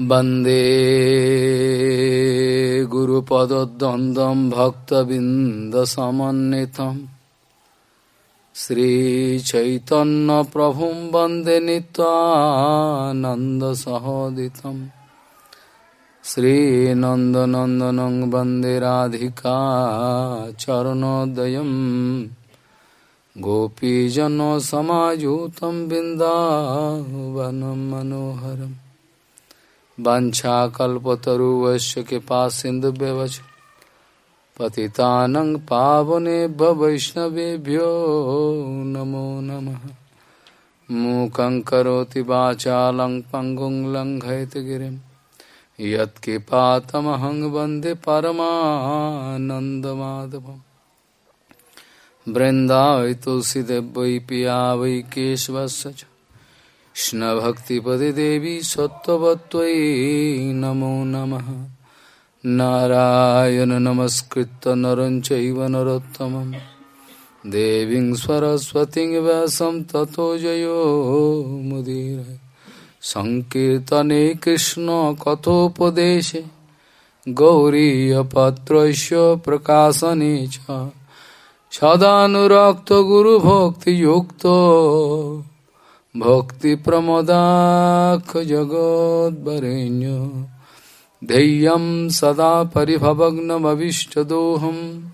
वंदे गुरुपदद्वन्द्वं भक्तबिन्दसमन्वितम्। श्रीचैतन्यप्रभुं वंदे नीत्वानन्दसहोदितम् श्रीनन्दनन्दनं वंदे चरणोदयं गोपीजनसमायुतं बिन्दावनं मनोहरम्। वंशाकल्पतरुवश्य कृपा सिंधु व्यवच पतितानं पावनेभ्य वैष्णवेभ्यो नमो नमः। मूकं करोति वाचालं पङ्गुं लङ्घयतगिरिं यत्कृपातमहं वंदे परमानन्दमाधवम्। वृन्दावै तुलसीदेव वै पिया वै केशवस्य च। कृष्णभक्तिपदे देवी सत्त्ववत्त्वयि नमो नमः। नारायण नमस्कृत्य नरं चैव नरोत्तमं देवीं सरस्वतीं व्यासं ततो जयो मुदीर। सङ्कीर्तने कृष्णकथोपदेशे गौरीयपत्रस्य प्रकाशने च। सदानुरक्तगुरुभक्तियुक्तो भक्तिप्रमदाखजगोद्वरेण्य धैर्यं सदा परिभवग्नमविष्टदोहं।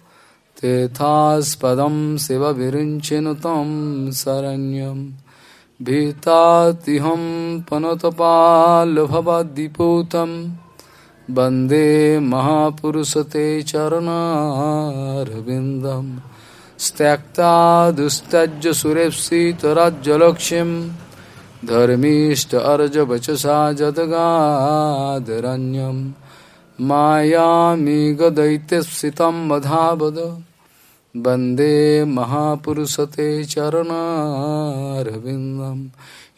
तेथास्पदं शिवविरिञ्चिनु तं शरण्यं। भीतातिहं पनतपाल्भवद्दिपूतं वंदे महापुरुषते चरणारविन्दम्। त्यक्ता दुस्तज्य सुरेप्सितराज्यलक्ष्यं धर्मीष्ट अर्जवचसा जदगादरण्यं। मायामिगदैत्यसितं वधावद वंदे महापुरुषते चरणारविन्दं।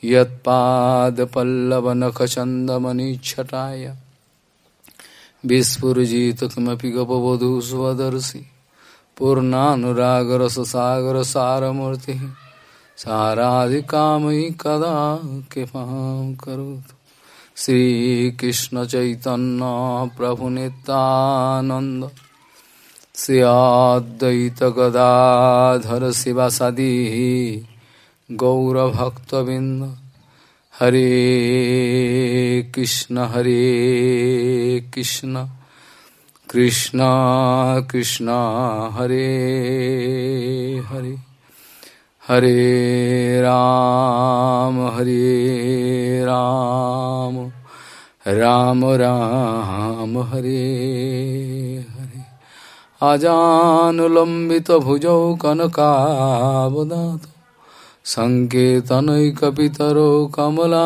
यत्पादपल्लवनखचन्दमनिच्छटाय। विस्फुरजित किमपि गपवधू स्वदर्शि पूर्णानुरागरससागर सारमूर्ति साराधिकामयि कदा कृपां करोतु। श्रीकृष्ण चैतन्य प्रभु नित्यानंद श्रियाद्वैत गदाधर शिवासादि गौरभक्तबिंद हरे कृष्ण हरे कृष्ण। कृष्णा कृष्णा हरे हरे हरे राम हरे राम राम राम हरे हरे अजानुलम्बितभुजौ कनकावदातु सङ्केतनैकपितरो कमलायताक्षौ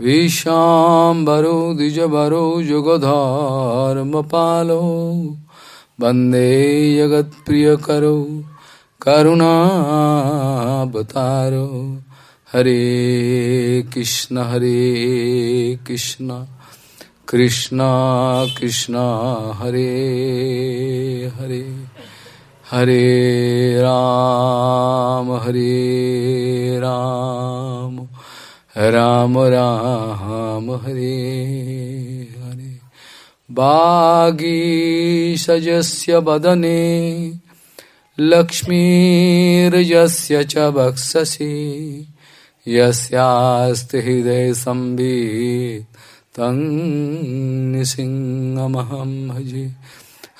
विशाम्बरो द्विजबरो जुगधर्मपालो वंदे जगत्प्रियकरो, करुणावतारो। हरे कृष्ण हरे कृष्ण कृष्ण कृष्ण, हरे हरे। हरे राम हरे राम। राम राम हरे हरे। बागीषजस्य वदने लक्ष्मीर्यस्य च वक्षसि। यस्यास्ति हृदय संवित् तं नृसिंहमहं भजे।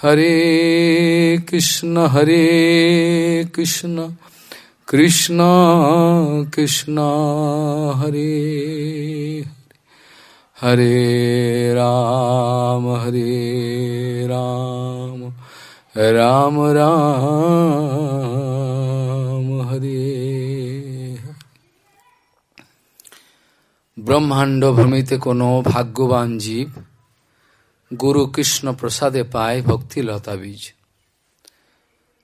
हरे कृष्ण हरे कृष्ण। কৃষ্ণ কৃষ্ণ, হরে হরে। রাম হরে রাম। রাম রাম, হরে ব্রহ্মাণ্ড ভূমিতে কোনো ভাগ্যবান জীব গুরু কৃষ্ণ প্রসাদে পায় ভক্তিলতা বীজ।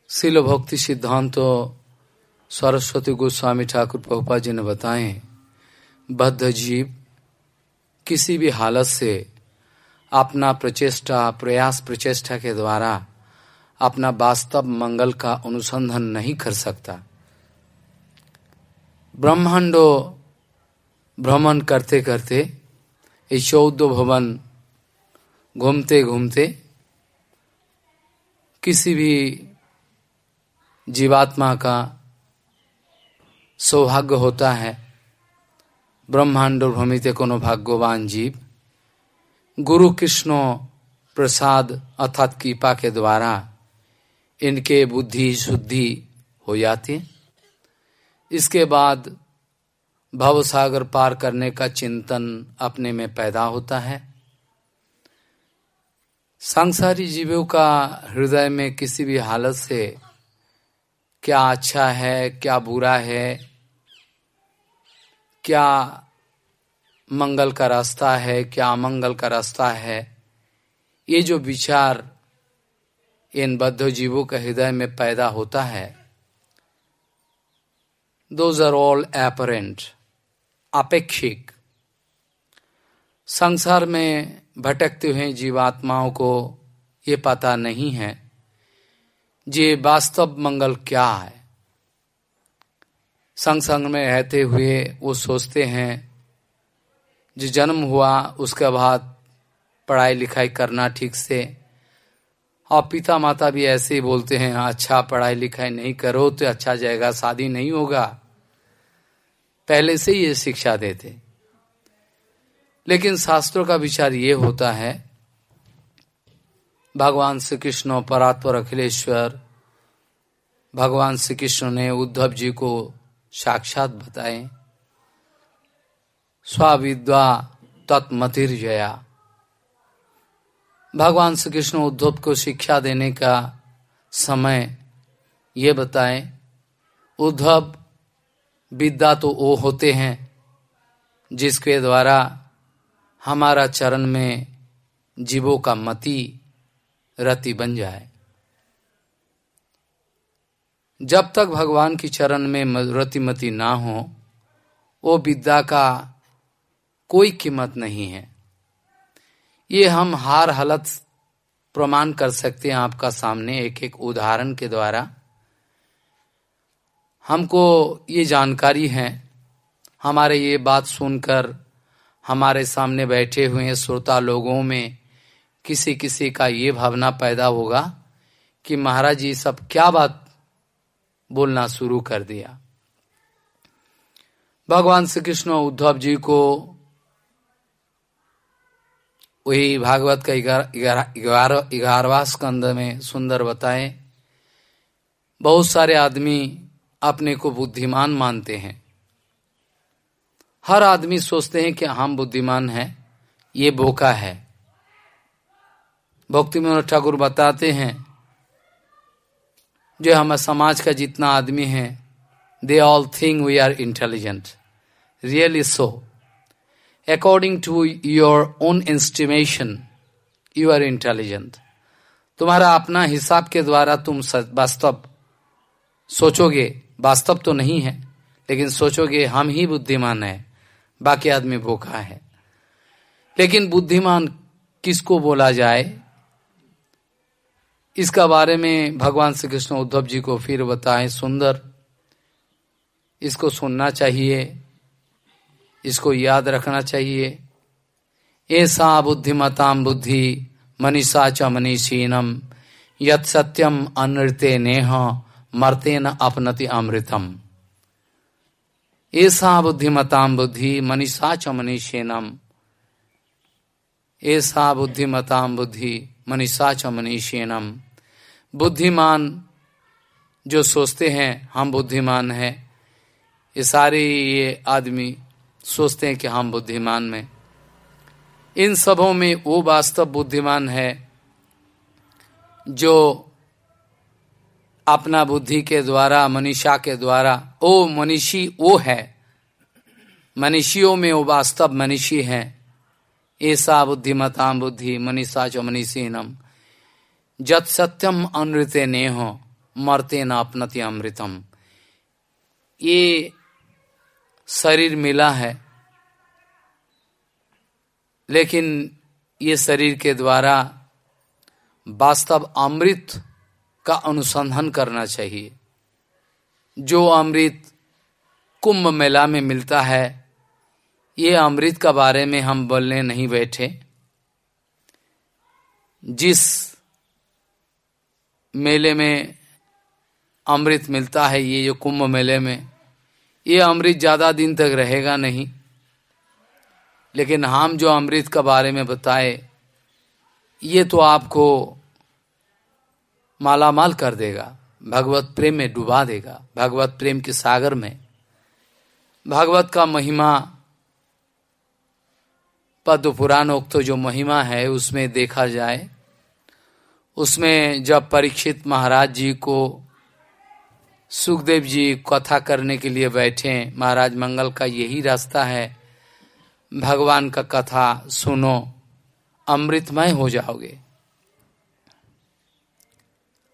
শিল ভক্তি সিদ্ধান্ত सरस्वती गोस्वामी ठाकुर पहुपा जी ने बताए, बद्ध जीव किसी भी हालत से अपना प्रचेष्टा, प्रयास प्रचेष्टा के द्वारा अपना वास्तव मंगल का अनुसंधान नहीं कर सकता। ब्रह्मांडो भ्रमण करते करते, ये चौदह भवन घूमते घूमते किसी भी जीवात्मा का सौभाग्य होता है। ब्रह्मांड भ्रमित कोनो भाग्यवान जीव, गुरु कृष्ण प्रसाद अर्थात कृपा के द्वारा इनके बुद्धि शुद्धि हो जाती। इसके बाद भव सागर पार करने का चिंतन अपने में पैदा होता है। सांसारी जीवों का हृदय में किसी भी हालत से, क्या अच्छा है, क्या बुरा है क्या मंगल का रास्ता है, क्या अमंगल का रास्ता है? ये जो विचार इन बद्ध जीवों के हृदय में पैदा होता है दोज आर ऑल एपरेंट अपेक्षिक। संसार में भटकते हुए जीवात्माओं को ये पता नहीं है, जे वास्तव मंगल क्या है। संग संग में रहते हुए वो सोचते हैं, जो जन्म हुआ, उसके बाद पढ़ाई लिखाई करना ठीक से। और पिता माता भी ऐसे ही बोलते हैं अच्छा पढ़ाई लिखाई नहीं करो तो अच्छा जाएगा, शादी नहीं होगा। पहले से ही ये शिक्षा देते लेकिन शास्त्रों का विचार ये होता है, भगवान श्री कृष्ण परात्पर अखिलेश्वर, भगवान श्री कृष्ण ने उद्धव जी को साक्षात बताए। स्वाविद्वा तत्मतिर जया भगवान श्री कृष्ण उद्धव को शिक्षा देने का समय ये बताए, उद्धव विद्या तो वो होते हैं, जिसके द्वारा हमारा चरण में जीवों का मति रति बन जाए। जब तक भगवान की चरण में रतिमति ना हो, वो विद्या का कोई कीमत नहीं है। ये हम हार हालत प्रमाण कर सकते हैं आपका सामने एक एक उदाहरण के द्वारा। हमको ये जानकारी है, हमारे ये बात सुनकर, हमारे सामने बैठे हुए श्रोता लोगों में किसी किसी का ये भावना पैदा होगा कि महाराज जी, सब क्या बात बोलना शुरू कर दिया। भगवान श्री कृष्ण उद्धव जी को वही भागवत का ग्यारह ग्यारहवा स्कंद में सुंदर बताए। बहुत सारे आदमी अपने को बुद्धिमान मानते हैं। हर आदमी सोचते हैं कि हम बुद्धिमान हैं, ये बोका है। भक्ति मनोज ठाकुर बताते हैं जो हमारे समाज का जितना आदमी है they all think we are intelligent really so according to your own estimation you are intelligent तुम्हारा अपना हिसाब के द्वारा तुम वास्तव सोचोगे। वास्तव तो नहीं है, लेकिन सोचोगे, हम ही बुद्धिमान है। बाकी आदमी भूखा है। लेकिन बुद्धिमान किसको बोला जाए? इसका बारे में भगवान श्री कृष्ण उद्धव जी को फिर बताएँ सुंदर। इसको सुनना चाहिए। इसको याद रखना चाहिए। ऐसा बुद्धिमताम बुद्धि मनीषा च मनीषीनम। यत सत्यम अनृत्य नेह मरते न अपनति अमृतम। ऐसा बुद्धिमताम बुद्धि मनीषा च मनीषेनम। ऐसा बुद्धिमताम बुद्धि मनीषा च मनीषेनम। बुद्धिमान जो सोचते हैं, हम बुद्धिमान हैं। ये सारे ये आदमी सोचते हैं कि हम बुद्धिमान में इन सबों में वो वास्तव बुद्धिमान है जो अपना बुद्धि के द्वारा, मनीषा के द्वारा, ओ मनीषी वो है। मनीषियों में वो वास्तव मनीषी है। ऐसा बुद्धिमता बुद्धि, मनीषा जो मनीषीनम। जत सत्यम अनृत्य नेह, मरते न अपनति अमृतम। ये शरीर मिला है, लेकिन ये शरीर के द्वारा वास्तव अमृत का अनुसंधान करना चाहिए। जो अमृत कुंभ मेला में मिलता है ये अमृत का बारे में हम बोलने नहीं बैठे। जिस मेले में अमृत मिलता है, ये जो कुंभ मेले में, ये अमृत ज़्यादा दिन तक रहेगा नहीं। लेकिन हम जो अमृत का बारे में बताए, ये तो आपको मालामाल कर देगा, भगवत प्रेम में डुबा देगा, भगवत प्रेम के सागर में। भगवत का महिमा पद्म पुराणोक्त जो महिमा है, उसमें देखा जाए, उसमें जब परीक्षित महाराज जी को सुखदेव जी कथा करने के लिए बैठे, महाराज मंगल का यही रास्ता है, भगवान का कथा सुनो, अमृतमय हो जाओगे।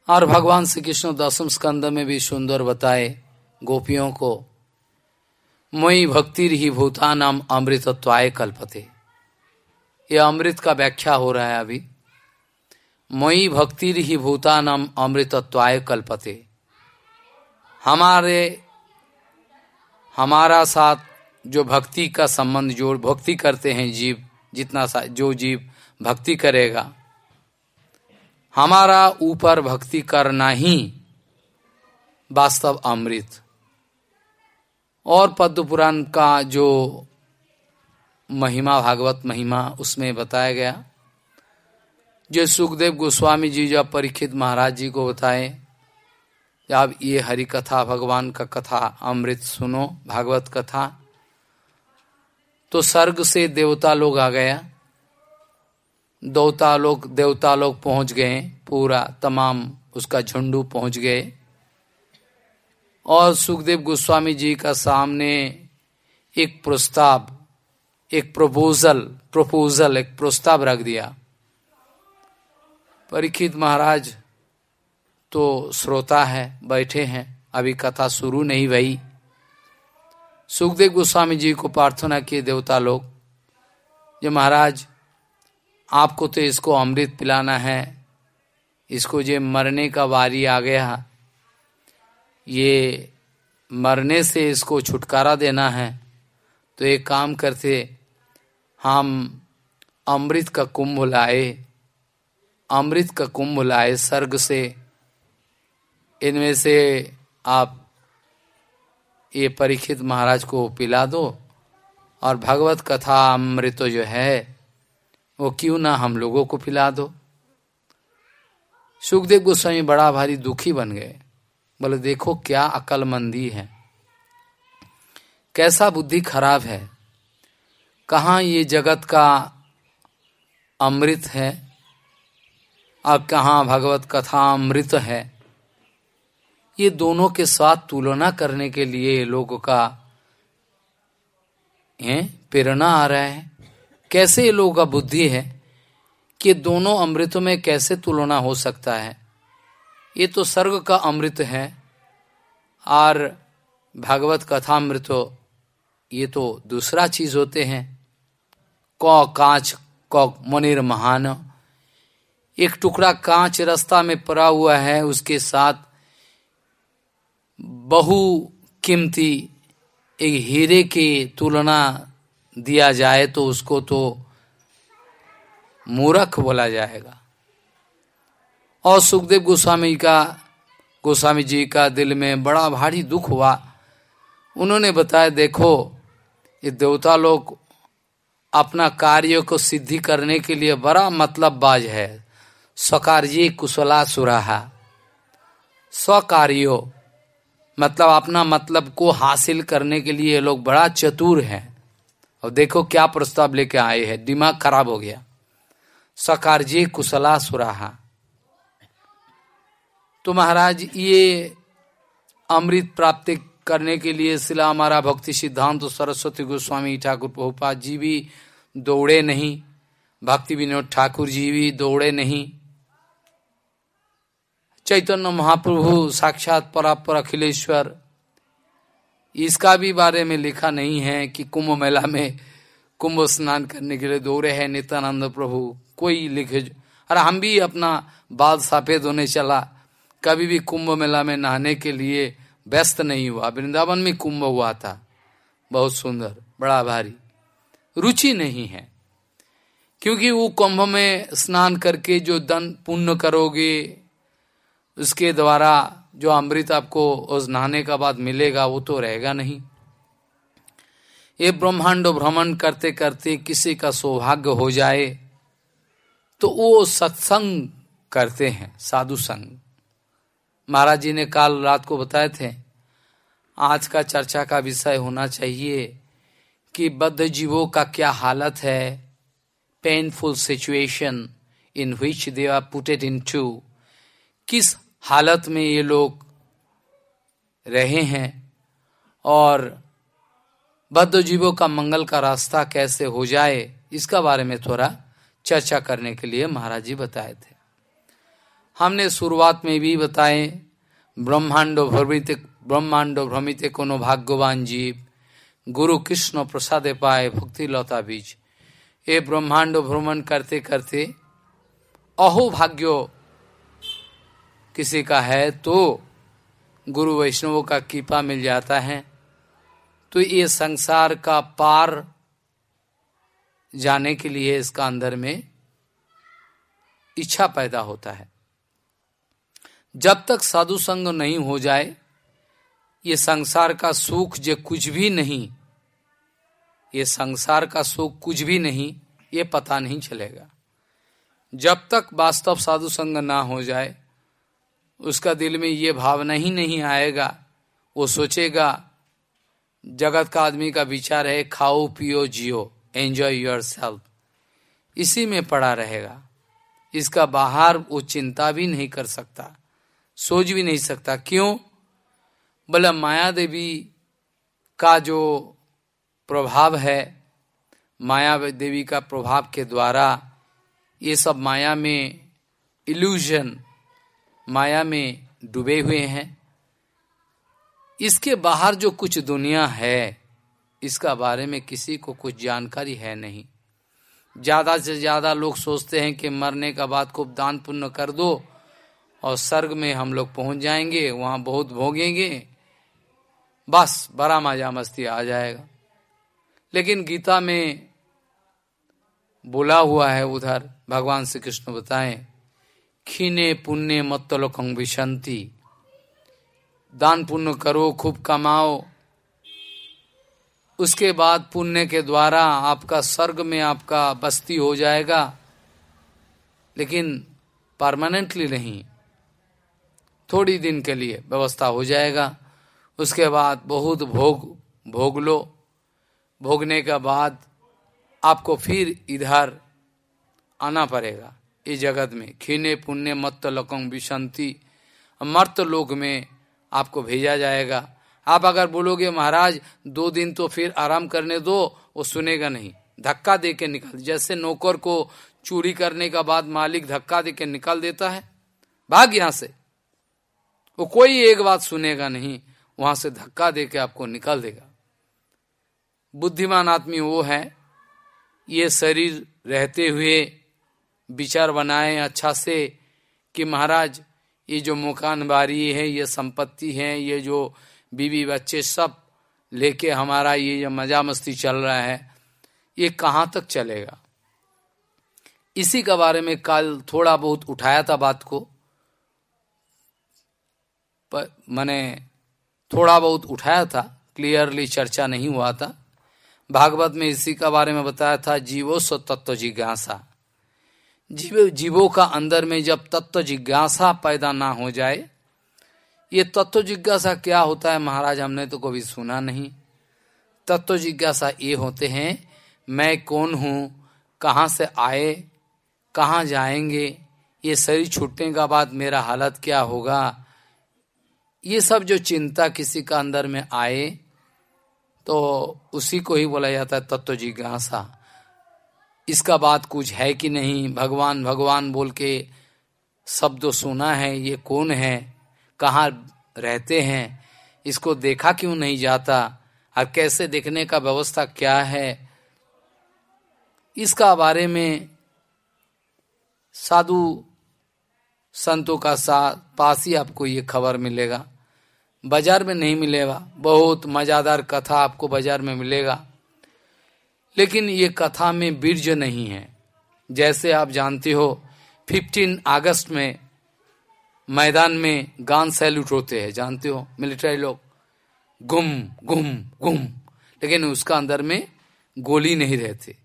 और भगवान श्री कृष्ण दसम स्कंद में भी सुंदर बताए गोपियों को, मई भक्ति ही भूतानाम अमृतत्वाय कल्पते। ये अमृत का व्याख्या हो रहा है अभी। मई भक्ति ही भूतानाम अमृतत्वाय कल्पते। हमारे, हमारा साथ जो भक्ति का संबंध, जो भक्ति करते हैं जीव, जितना सा, जो जीव भक्ति करेगा, हमारा ऊपर भक्ति करना ही वास्तव अमृत। और पद्म पुराण का जो महिमा, भागवत महिमा उसमें बताया गया। जो सुखदेव गोस्वामी जी, जो परीक्षित महाराज जी को बताए जब ये हरि कथा भगवान का कथा, अमृत सुनो, भागवत कथा। तो स्वर्ग से देवता लोग आ गया देवता लोग देवता लोग पहुँच गए, पूरा तमाम उसका झुंडू पहुँच गए। और सुखदेव गोस्वामी जी का सामने एक प्रस्ताव एक प्रपोजल प्रपोजल एक प्रस्ताव रख दिया। परीक्षित महाराज तो श्रोता है, बैठे हैं, अभी कथा शुरू नहीं भई सुखदेव गोस्वामी जी को प्रार्थना किए देवता लोग जो महाराज, आपको तो इसको अमृत पिलाना है, इसको जो मरने का वारी आ गया, ये मरने से इसको छुटकारा देना है तो एक काम करते हम अमृत का कुंभ लाए, अमृत का कुंभ लाए सर्ग से। इनमें से आप ये परीक्षित महाराज को पिला दो और भगवत कथा अमृत जो है, वो क्यों ना हम लोगों को पिला दो। सुखदेव गोस्वामी बड़ा भारी दुखी बन गए। बोले, देखो क्या अकलमंदी है। कैसा बुद्धि खराब है। कहाँ ये जगत का अमृत है? और कहाँ भगवत कथा अमृत है? ये दोनों के साथ तुलना करने के लिए लोगों का, है, प्रेरणा आ रहा है। कैसे ये लोगों का बुद्धि है कि दोनों अमृतों में कैसे तुलना हो सकता है? ये तो सर्ग का अमृत है और भागवत कथा अमृत, ये तो दूसरा चीज़ होते हैं। कौ कांच कौ मनिर महान। एक टुकड़ा कांच रास्ता में पड़ा हुआ है, उसके साथ बहु कीमती एक हीरे की तुलना दिया जाए तो उसको तो मूरख बोला जाएगा। और सुखदेव गोस्वामी का, गोस्वामी जी का दिल में बड़ा भारी दुख हुआ। उन्होंने बताया, देखो, ये देवता लोग अपना कार्य को सिद्धि करने के लिए बड़ा मतलब बाज है। स्वकार्य कुशला सुराहा स्वकार्यो मतलब अपना मतलब को हासिल करने के लिए लोग बड़ा चतुर हैं। और देखो क्या प्रस्ताव लेके आए हैं, दिमाग खराब हो गया। स्वकार्य कुशला सुराहा तो महाराज, ये अमृत प्राप्ति करने के लिए सिला हमारा भक्ति सिद्धांत तो सरस्वती गोस्वामी ठाकुर प्रभुपाद जी भी दौड़े नहीं, भक्ति विनोद ठाकुर जी भी दौड़े नहीं। चैतन्य महाप्रभु साक्षात परापर अखिलेश्वर, इसका भी बारे में लिखा नहीं है कि कुंभ मेला में कुंभ स्नान करने के लिए दौड़े हैं नित्यानंद प्रभु, कोई लिखे अरे हम भी अपना बाल सफ़ेद होने चला, कभी भी कुंभ मेला में नहाने के लिए व्यस्त नहीं हुआ। वृंदावन में कुंभ हुआ था। बहुत सुंदर, बड़ा भारी। रुचि नहीं है। क्योंकि वो कुंभ में स्नान करके जो दन पुण्य करोगे, उसके द्वारा जो अमृत आपको उस नहाने का बाद मिलेगा, वो तो रहेगा नहीं। ये ब्रह्मांड भ्रमण करते करते किसी का सौभाग्य हो जाए तो वो सत्संग करते हैं, साधु संग। महाराज जी ने काल रात को बताए थे, आज का चर्चा का विषय होना चाहिए कि बद्ध जीवों का क्या हालत है painful situation in which they are putted into किस हालत में ये लोग रहे हैं, और बद्ध जीवों का मंगल का रास्ता कैसे हो जाए, इसका बारे में थोड़ा चर्चा करने के लिए महाराज जी बताए थे। हमने शुरुआत में भी बताए, ब्रह्मांड भ्रमित ब्रह्मांड भ्रमित कोनो भाग्यवान जीव, गुरु कृष्ण प्रसादे पाए भक्ति लता बीज। ये ब्रह्मांड भ्रमण करते करते, अहो भाग्यो, किसी का है तो गुरु वैष्णवों का कृपा मिल जाता है। तो ये संसार का पार जाने के लिए इसका अंदर में इच्छा पैदा होता है। जब तक साधु संग नहीं हो जाए, ये संसार का सुख जो कुछ भी नहीं, ये संसार का सुख कुछ भी नहीं, ये पता नहीं चलेगा। जब तक वास्तव साधु संग ना हो जाए, उसका दिल में ये भावना ही नहीं आएगा। वो सोचेगा, जगत का आदमी का विचार है, खाओ, पियो, जियो एंजॉय योर सेल्फ इसी में पड़ा रहेगा। इसका बाहर वो चिंता भी नहीं कर सकता। सोच भी नहीं सकता। क्यों? बोला माया देवी का जो प्रभाव है, माया देवी का प्रभाव के द्वारा ये सब माया में इल्यूजन माया में डूबे हुए हैं। इसके बाहर जो कुछ दुनिया है, इसका बारे में किसी को कुछ जानकारी है नहीं। ज़्यादा से ज़्यादा लोग सोचते हैं कि मरने का बाद खूब दान पुण्य कर दो और स्वर्ग में हम लोग पहुँच जाएँगे, वहाँ बहुत भोगेंगे। बस बड़ा मज़ा मस्ती आ जाएगा। लेकिन गीता में बोला हुआ है उधर, भगवान श्री कृष्ण बताएँ, खीने पुण्य मत्तलोकं विशंति। दान पुण्य करो, खूब कमाओ। उसके बाद पुण्य के द्वारा आपका स्वर्ग में आपका बस्ती हो जाएगा। लेकिन परमानेंटली नहीं थोड़ी दिन के लिए व्यवस्था हो जाएगा। उसके बाद बहुत भोग भोग लो। भोगने के बाद आपको फिर इधर आना पड़ेगा। इस जगत में खीने पुण्य मत्त लकंग विशंति मर्त लोक में आपको भेजा जाएगा। आप अगर बोलोगे, महाराज, दो दिन तो फिर आराम करने दो, वो सुनेगा नहीं। धक्का दे के निकल। जैसे नौकर को चोरी करने का बाद मालिक धक्का दे के निकाल देता है। भाग यहाँ से। वो कोई एक बात सुनेगा नहीं, वहाँ से धक्का दे के आपको निकाल देगा। बुद्धिमान आदमी वो है, ये शरीर रहते हुए विचार बनाए अच्छा से कि महाराज, ये जो मकान बारी है, ये संपत्ति है, ये जो बीवी बच्चे सब लेके हमारा ये जो मज़ा मस्ती चल रहा है, ये कहाँ तक चलेगा? इसी के बारे में कल थोड़ा बहुत उठाया था बात को। मैंने थोड़ा बहुत उठाया था, क्लियरली चर्चा नहीं हुआ था। भागवत में इसी का बारे में बताया था, जीवो सो तत्व जिज्ञासा। जीव, जीवों का अंदर में जब तत्व जिज्ञासा पैदा ना हो जाए, ये तत्व जिज्ञासा क्या होता है महाराज, हमने तो कभी सुना नहीं। तत्व जिज्ञासा ये होते हैं, मैं कौन हूँ, कहाँ से आए, कहाँ जाएँगे, ये शरीर छूटने का बाद मेरा हालत क्या होगा ये सब जो चिंता किसी का अंदर में आए तो उसी को ही बोला जाता है तत्व जिज्ञासा। इसका बात कुछ है कि नहीं? भगवान भगवान बोल के शब्द सुना है, ये कौन है? कहाँ रहते हैं? इसको देखा क्यों नहीं जाता? और कैसे देखने का व्यवस्था क्या है? इसका बारे में साधु संतों का साथ पास ही आपको ये खबर मिलेगा। बाज़ार में नहीं मिलेगा। बहुत मजादार कथा आपको बाज़ार में मिलेगा। लेकिन ये कथा में बीर्ज नहीं है। जैसे आप जानते हो 15 अगस्त में मैदान में गान सैल्यूट होते हैं। जानते हो मिलिट्री लोग? गुम गुम गुम। लेकिन उसका अंदर में गोली नहीं रहते।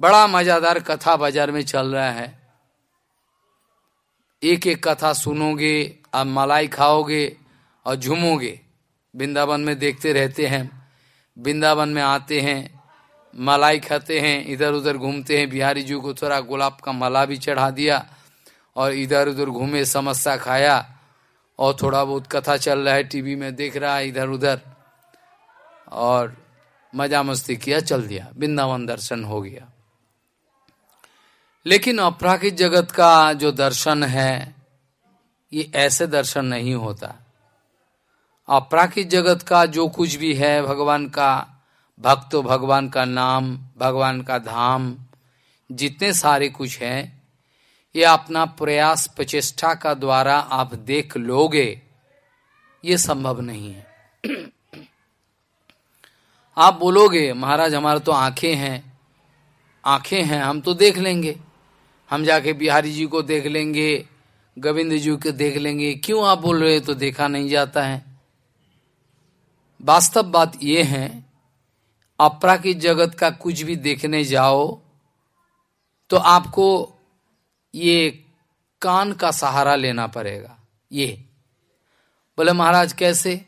बड़ा मजादार कथा बाज़ार में चल रहा है। एक एक कथा सुनोगे, आप मलाई खाओगे और झूमोगे। वृंदावन में देखते रहते हैं। वृंदावन में आते हैं, मलाई खाते हैं इधर उधर घूमते हैं। बिहारी जी को थोड़ा गुलाब का मला भी चढ़ा दिया और इधर उधर घूमे, समस्या खाया और थोड़ा बहुत कथा चल रहा है, टीवी में देख रहा है इधर उधर और मज़ा मस्ती किया, चल दिया। वृंदावन दर्शन हो गया। लेकिन अपराकित जगत का जो दर्शन है, ये ऐसे दर्शन नहीं होता। अपराकित जगत का जो कुछ भी है, भगवान का भक्त, भगवान का नाम, भगवान का धाम, जितने सारे कुछ हैं, ये अपना प्रयास, प्रचेष्टा का द्वारा आप देख लोगे, ये संभव नहीं है। आप बोलोगे, महाराज, हमारे तो आँखें हैं आँखें हैं, हम तो देख लेंगे। हम जाके बिहारी जी को देख लेंगे, गोविंद जी को देख लेंगे। क्यों आप बोल रहे तो देखा नहीं जाता है? वास्तव बात यह है अपराकित जगत का कुछ भी देखने जाओ तो आपको ये कान का सहारा लेना पड़ेगा। ये। बोले, महाराज, कैसे?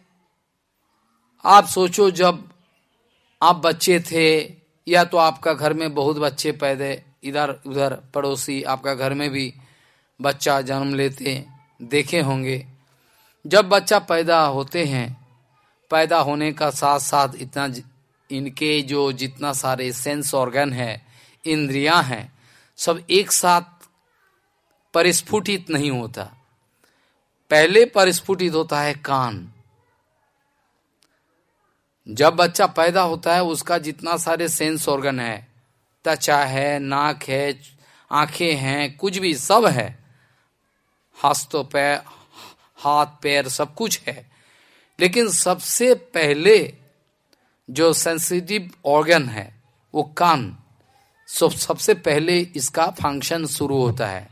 आप सोचो, जब आप बच्चे थे, या तो आपका घर में बहुत बच्चे पैदे, इधर, उधर, पड़ोसी, आपका घर में भी बच्चा जन्म लेते, देखे होंगे। जब बच्चा पैदा होते हैं पैदा होने का साथ साथ इतना इनके जो जितना सारे सेंस ऑर्गन है, इंद्रियाँ हैं, सब एक साथ परिस्फुटित नहीं होता। पहले परिस्फुटित होता है कान। जब बच्चा पैदा होता है, उसका जितना सारे सेंस ऑर्गन है, त्वचा है, नाक है, आँखें हैं, कुछ भी सब है। हस्तों पैर, हाथ, पैर सब कुछ है। लेकिन सबसे पहले जो सेंसिटिव ऑर्गन है, वो कान, सब, सबसे पहले इसका फ़ंक्शन शुरू होता है।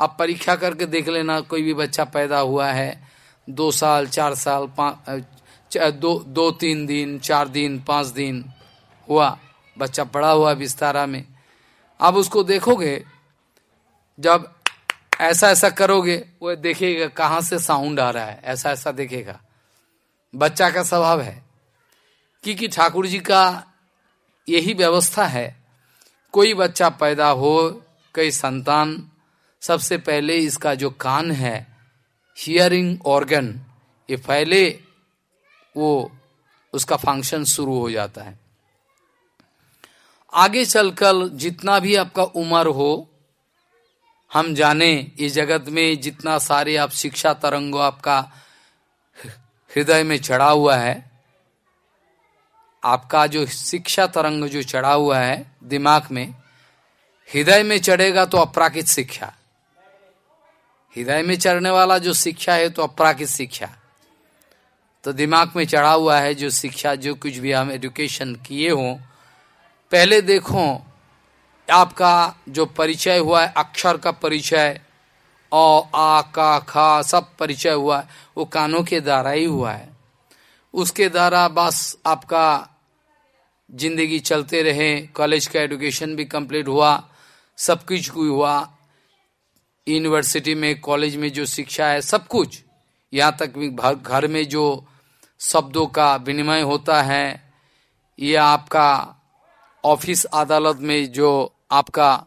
आप परीक्षा करके देख लेना, कोई भी बच्चा पैदा हुआ है, दो साल, चार साल, पाँच दो दो, तीन दिन, चार दिन, पाँच दिन हुआ, बच्चा पड़ा हुआ बिस्तारा में। आप उसको देखोगे, जब ऐसा ऐसा करोगे, वो देखेगा कहाँ से साउंड आ रहा है ऐसा ऐसा देखेगा। बच्चा का स्वभाव है। क्योंकि ठाकुर जी का यही व्यवस्था है। कोई बच्चा पैदा हो, कई संतान, सबसे पहले इसका जो कान है हियरिंग ऑर्गन ये पहले वो उसका फ़ंक्शन शुरू हो जाता है। आगे चलकर जितना भी आपका उम्र हो, हम जाने, इस जगत में जितना सारे आप शिक्षा तरंगो आपका हृदय में चढ़ा हुआ है, आपका जो शिक्षा तरंग जो चढ़ा हुआ है दिमाग में, हृदय में चढ़ेगा तो अपराकित शिक्षा। हृदय में चढ़ने वाला जो शिक्षा है तो अपराकित शिक्षा। तो दिमाग में चढ़ा हुआ है जो शिक्षा, जो कुछ भी हम एजुकेशन किए हो, पहले देखो, आपका जो परिचय हुआ है, अक्षर का परिचय आ, का, खा, सब परिचय हुआ है। वो कानों के द्वारा ही हुआ है। उसके द्वारा बस आपका ज़िंदगी चलते रहे, कॉलेज का एडुकेशन भी कंप्लीट हुआ, सब कुछ हुआ। यूनिवर्सिटी में, कॉलेज में जो शिक्षा है, सब कुछ। यहाँ तक भी घर में जो शब्दों का विनिमय होता है, ये आपका ऑफ़िस अदालत में जो आपका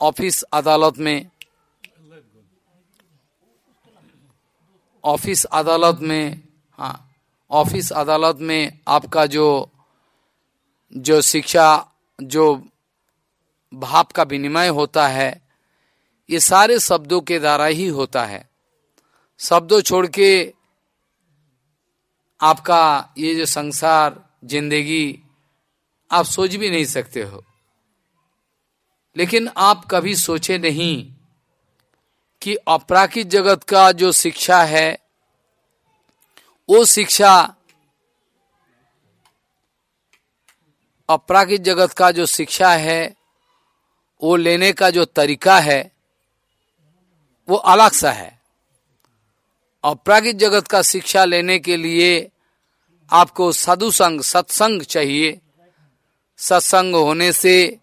ऑफ़िस अदालत में ऑफ़िस अदालत में हाँ ऑफ़िस अदालत में आपका जो जो शिक्षा, जो भाव का विनिमय होता है, ये सारे शब्दों के द्वारा ही होता है। शब्दों छोड़ के आपका ये जो संसार, ज़िंदगी, आप सोच भी नहीं सकते हो। लेकिन आप कभी सोचे नहीं कि अपराकित जगत का जो शिक्षा है, वो शिक्षा अपराकित जगत का जो शिक्षा है, वो लेने का जो तरीका है, वो अलग सा है। अपराकित जगत का शिक्षा लेने के लिए आपको साधु संग सत्संग चाहिए। सत्संग होने से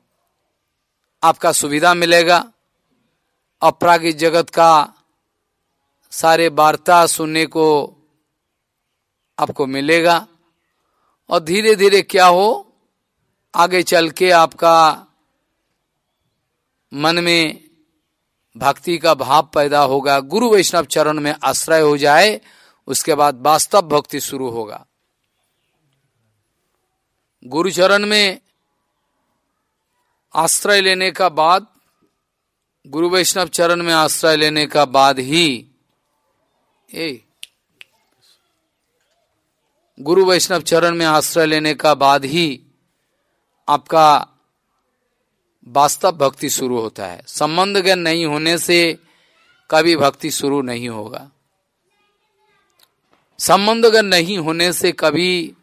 आपका सुविधा मिलेगा। अपरागिक जगत का सारे वार्ता सुनने को आपको मिलेगा। और धीरे धीरे क्या हो, आगे चल के आपका मन में भक्ति का भाव पैदा होगा। गुरु वैष्णव चरण में आश्रय हो जाए, उसके बाद वास्तव भक्ति शुरू होगा। गुरु चरण में आश्रय लेने का बाद गुरु वैष्णव चरण में आश्रय लेने का बाद ही, ए, गुरु वैष्णव चरण में आश्रय लेने का बाद ही आपका वास्तव भक्ति शुरू होता है। संबंध ज्ञान नहीं होने से कभी भक्ति शुरू नहीं होगा। संबंध ज्ञान नहीं होने से कभी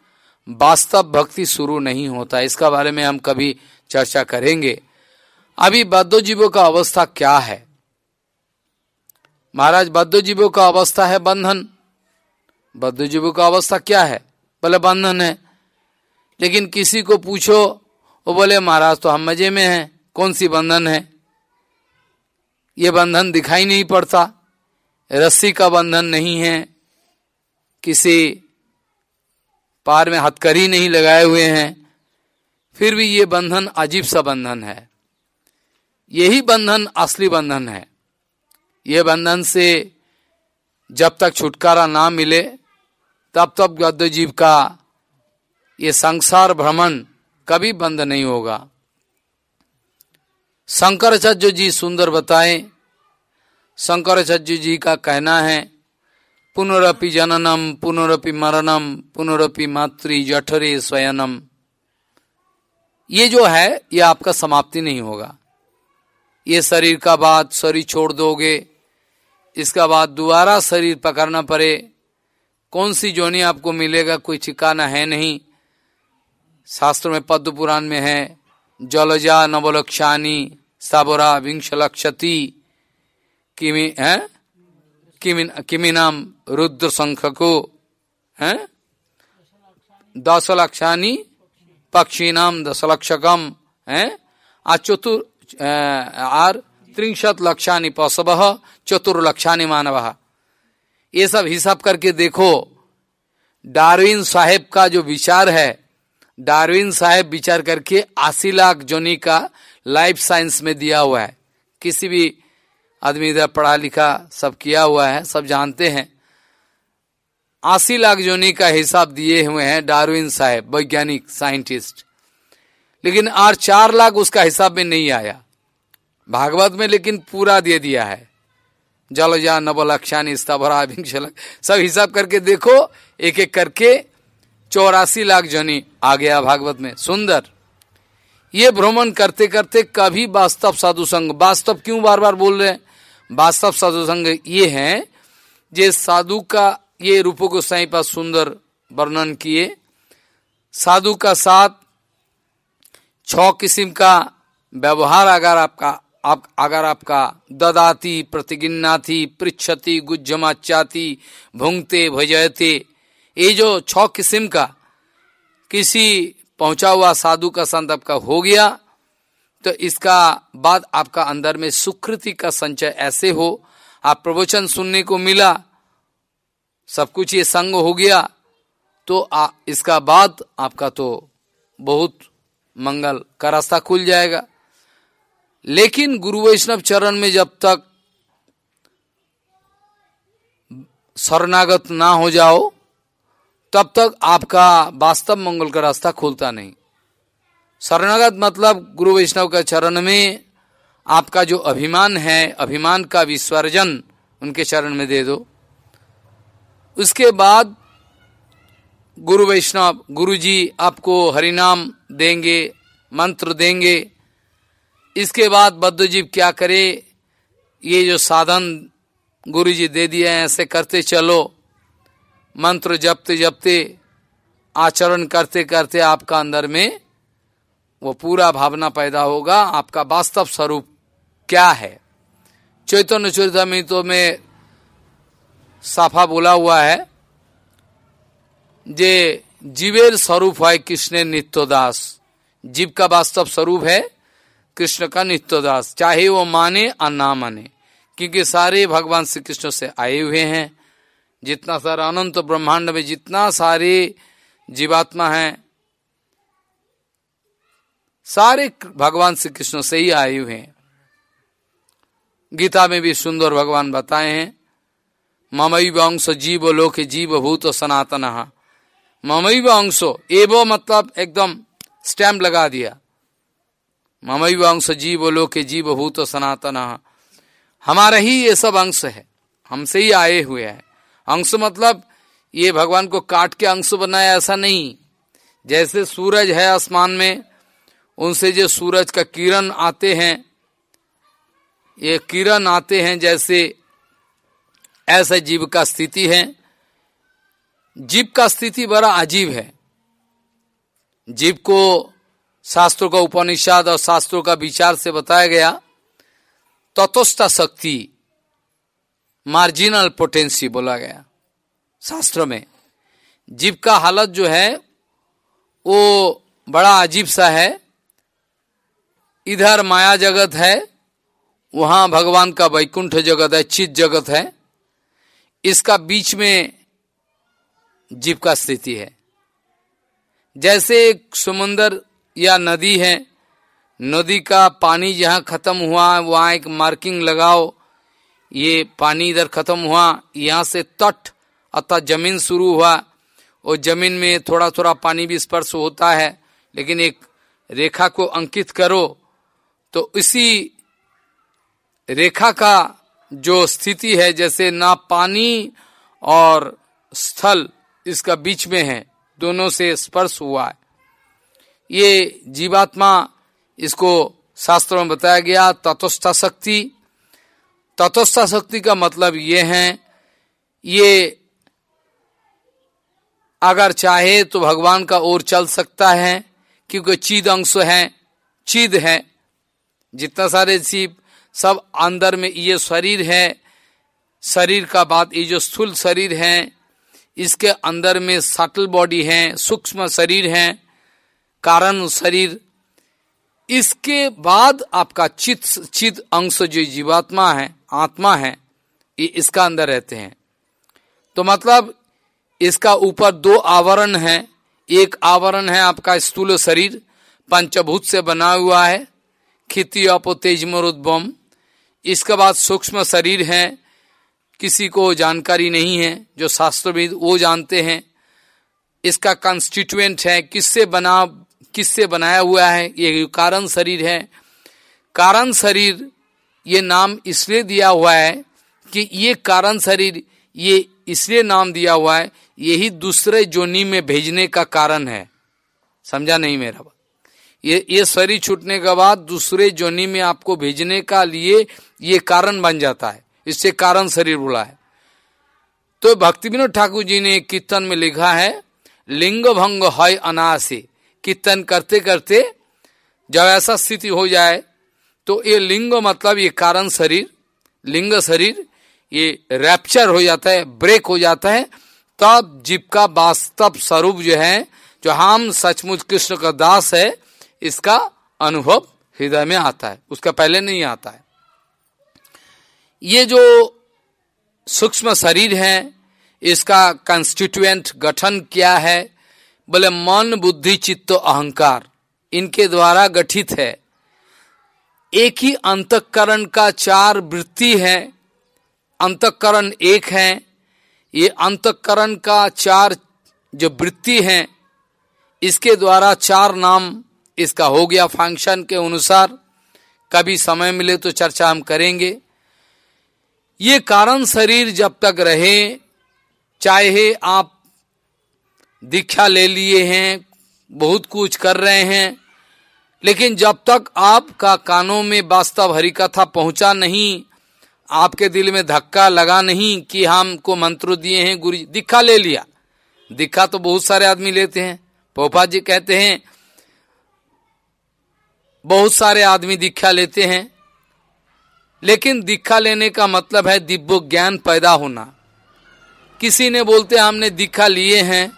वास्तव भक्ति शुरू नहीं होता। इसका बारे में हम कभी चर्चा करेंगे। अभी बद्ध जीवों का अवस्था क्या है? महाराज बद्ध जीवों का अवस्था है बंधन। बद्ध जीवों का अवस्था क्या है? बोले, बंधन है। लेकिन किसी को पूछो, वो बोले, महाराज तो हम मज़े में हैं। कौन सी बंधन है? ये बंधन दिखाई नहीं पड़ता। रस्सी का बंधन नहीं है। किसी पार में हथकड़ी नहीं लगाए हुए हैं। फिर भी ये बंधन अजीब सा बंधन है। यही बंधन, असली बंधन है। ये बंधन से जब तक छुटकारा ना मिले, तब तक गद्द जीव का ये संसार भ्रमण कभी बंद नहीं होगा। शंकराचार्य जी सुंदर बताएँ, शंकराचार्य जी का कहना है, पुनरपि जननम, पुनरपि मरणम, पुनरपि मातृ जठरे स्वयनम। ये जो है, ये आपका समाप्ति नहीं होगा। ये शरीर का बाद शरीर छोड़ दोगे, इसका बाद दोबारा शरीर पकड़ना पड़े, कौन सी जोनी आपको मिलेगा, कोई ठिकाना है नहीं। शास्त्र में पद्म पुराण में है, जलजा नवलक्षानी साबोरा विंश लक्षति किमी, है? किमिन किमी नाम रुद्र संख को है? दस लक्षानी पक्षी नाम दशलक्षकम, है? आ चतुर आर, त्रिशत लक्षानी पशव चतुर्लक्षानी मानव। ये सब हिसाब करके देखो, डार्विन साहेब का जो विचार है, डार्विन साहेब विचार करके अस्सी लाख जोनी का लाइफ साइंस में दिया हुआ है। किसी भी आदमी इधर पढ़ा लिखा सब किया हुआ है, सब जानते हैं। अस्सी लाख जोनी का हिसाब दिए हुए हैं डार्विन साहेब, वैज्ञानिक, साइंटिस्ट। लेकिन आर चार लाख उसका हिसाब में नहीं आया। भागवत में लेकिन पूरा दे दिया है। जलजा नवलक्षानी स्थावरा सब हिसाब करके देखो एक एक करके चौरासी लाख जनी आ गया भागवत में। सुंदर। ये भ्रमण करते करते कभी वास्तव साधु संघ वास्तव क्यों बार बार बोल रहे हैं? वास्तव साधु संघ ये है जे साधु का ये रूपों सही पास सुंदर वर्णन किए। साधु का साथ छ किस्म का व्यवहार अगर आपका आप अगर आपका ददाती प्रतिगिन्नाती पृछति गुज्जमाचाती भूंगते भजयते ये जो छ किस्म का किसी पहुँचा हुआ साधु का संत आपका हो गया तो इसका बाद आपका अंदर में सुकृति का संचय ऐसे हो आप प्रवचन सुनने को मिला सब कुछ ये संग हो गया तो आ, इसका बाद आपका तो बहुत मंगल, का रास्ता खुल जाएगा। लेकिन गुरु वैष्णव चरण में जब तक शरणागत ना हो जाओ, तब तक आपका वास्तव मंगल का रास्ता खुलता नहीं। शरणागत मतलब गुरु वैष्णव का चरण में आपका जो अभिमान है, अभिमान का विसर्जन उनके चरण में दे दो। उसके बाद गुरु वैष्णव गुरु जी आपको हरिनाम देंगे, मंत्र देंगे। इसके बाद बद्धजीव क्या करे? ये जो साधन गुरु जी दे दिए हैं, ऐसे करते चलो। मंत्र जपते जपते, आचरण करते करते आपका अंदर में वो पूरा भावना पैदा होगा, आपका वास्तव स्वरूप क्या है? चैतन्य चरितमितो में साफा बोला हुआ है जे जीवेर स्वरूप है कृष्ण नित्योदास जीव का वास्तव स्वरूप है कृष्ण का नित्योदास चाहे वो माने और ना माने क्योंकि सारे भगवान श्री कृष्ण से आए हुए हैं। जितना सारा अनंत ब्रह्मांड में जितना सारे जीवात्मा हैं, सारे भगवान श्री कृष्ण से ही आए हुए हैं। गीता में भी सुंदर भगवान बताए हैं ममई वंश जीव लोक जीव भूत सनातन ममई अंशो एवो मतलब एकदम स्टैम्प लगा दिया। ममई अंश जीव लोक जीव भूत सनातन। हमारा ही ये सब अंश है। हमसे ही आए हुए हैं। अंश मतलब ये भगवान को काट के अंश बनाया, ऐसा नहीं। जैसे सूरज है आसमान में, उनसे जो सूरज का किरण आते हैं, ये किरण आते हैं जैसे ऐसा जीव का स्थिति है। जीव का स्थिति बड़ा अजीब है। जीव को शास्त्रों का उपनिषद और शास्त्रों का विचार से बताया गया तत्वस्था शक्ति मार्जिनल पोटेंसी बोला गया शास्त्र में। जीव का हालत जो है, वो बड़ा अजीब सा है। इधर माया जगत है, वहाँ भगवान का वैकुंठ जगत है चित जगत है। इसका बीच में जीव का स्थिति है। जैसे एक समुन्दर या नदी है, नदी का पानी जहाँ खत्म हुआ, वहाँ एक मार्किंग लगाओ, ये पानी इधर खत्म हुआ, यहाँ से तट अर्थात ज़मीन शुरू हुआ, और ज़मीन में थोड़ा थोड़ा पानी भी स्पर्श होता है, लेकिन एक रेखा को अंकित करो तो इसी रेखा का जो स्थिति है, जैसे ना पानी और स्थल इसका बीच में है। दोनों से स्पर्श हुआ है। ये जीवात्मा इसको शास्त्रों में बताया गया तत्वस्था शक्ति तत्वस्था शक्ति का मतलब ये है, ये अगर चाहे तो भगवान का ओर चल सकता है, क्योंकि चीद अंश है, चीद है। जितना सारे जीव सब अंदर में ये शरीर है, शरीर का बात, ये जो स्थूल शरीर है इसके अंदर में सटल बॉडी है, सूक्ष्म शरीर है, कारण शरीर। इसके बाद आपका चित चित अंश जो जीवात्मा है, आत्मा है, ये इसका अंदर रहते हैं। तो मतलब इसका ऊपर दो आवरण है। एक आवरण है आपका स्थूल शरीर, पंचभूत से बना हुआ है खेती अपो तेज मरुद्वम इसके बाद सूक्ष्म शरीर है किसी को जानकारी नहीं है, जो शास्त्रविद वो जानते हैं, इसका कंस्टिट्यूएंट है, किससे बना, किससे बनाया हुआ है, ये कारण शरीर है। कारण शरीर, ये नाम इसलिए दिया हुआ है कि ये कारण शरीर, ये इसलिए नाम दिया हुआ है, यही दूसरे जोनी में भेजने का कारण है। समझा नहीं मेरा बात? ये ये शरीर छूटने के बाद दूसरे जोनी में आपको भेजने का लिए ये कारण बन जाता है। इससे कारण शरीर बोला है। तो भक्ति विनोद ठाकुर जी ने कीर्तन में लिखा है, लिंग भंग है अनासे। कीर्तन करते करते जब ऐसा स्थिति हो जाए तो ये लिंग मतलब ये कारण शरीर, लिंग शरीर ये रैप्चर हो जाता है ब्रेक हो जाता है। तब जीव का वास्तव स्वरूप जो है, जो हम सचमुच कृष्ण का दास है, इसका अनुभव हृदय में आता है। उसका पहले नहीं आता है। ये जो सूक्ष्म शरीर है, इसका कंस्टिट्यूएंट गठन क्या है? बोले, मन, बुद्धि, चित्त, अहंकार, इनके द्वारा गठित है। एक ही अंतकरण का चार वृत्ति है, अंतकरण एक है। ये अंतकरण का चार जो वृत्ति है, इसके द्वारा चार नाम इसका हो गया। फ़ंक्शन के अनुसार कभी समय मिले तो चर्चा हम करेंगे। ये कारण शरीर जब तक रहे, चाहे आप दीक्षा ले लिए हैं, बहुत कुछ कर रहे हैं, लेकिन जब तक आपका कानों में वास्तव हरिकथा पहुँचा नहीं, आपके दिल में धक्का लगा नहीं कि हमको मंत्र दिए हैं, गुरु दिखा ले लिया। दिखा तो बहुत सारे आदमी लेते हैं। पोपा जी कहते हैं, बहुत सारे आदमी दीक्षा लेते हैं। लेकिन दीक्षा लेने का मतलब है दिव्य ज्ञान पैदा होना। किसी ने बोलते, हमने दीक्षा लिए हैं,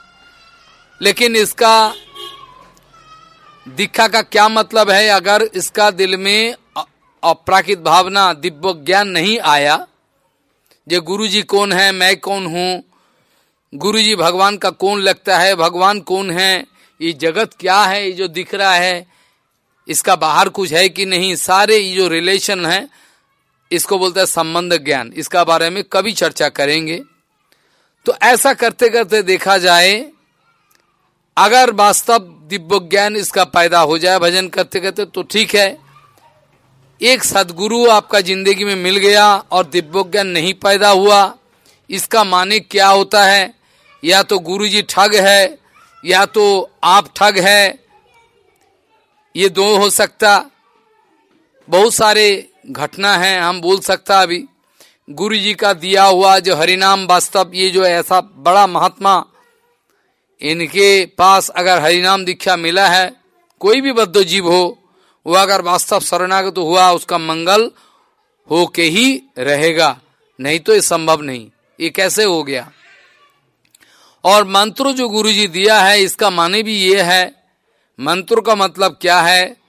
लेकिन इसका दीक्षा का क्या मतलब है? अगर इसका दिल में अपराकित भावना दिव्य ज्ञान नहीं आया जो गुरु जी कौन है? मैं कौन हूँ? गुरु जी भगवान का कौन लगता है? भगवान कौन है? ये जगत क्या है? ये जो दिख रहा है, इसका बाहर कुछ है कि नहीं? सारे ये जो रिलेशन है इसको बोलते हैं संबंध ज्ञान। इसका बारे में कभी चर्चा करेंगे। तो ऐसा करते करते देखा जाए, अगर वास्तव दिव्य ज्ञान इसका पैदा हो जाए भजन करते करते तो ठीक है। एक सदगुरु आपका ज़िंदगी में मिल गया और दिव्य ज्ञान नहीं पैदा हुआ, इसका माने क्या होता है? या तो गुरु जी ठग है, या तो आप ठग है, ये दो हो सकता। बहुत सारे घटना है, हम बोल सकता अभी। गुरु जी का दिया हुआ जो हरिनाम वास्तव, ये जो ऐसा बड़ा महात्मा, इनके पास अगर हरिनाम दीक्षा मिला है, कोई भी बद्ध जीव हो वह अगर वास्तव शरणागत तो हुआ, उसका मंगल हो के ही रहेगा। नहीं तो ये संभव नहीं। ये कैसे हो गया? और मंत्र जो गुरु जी दिया है, इसका माने भी ये है, मंत्र का मतलब क्या है?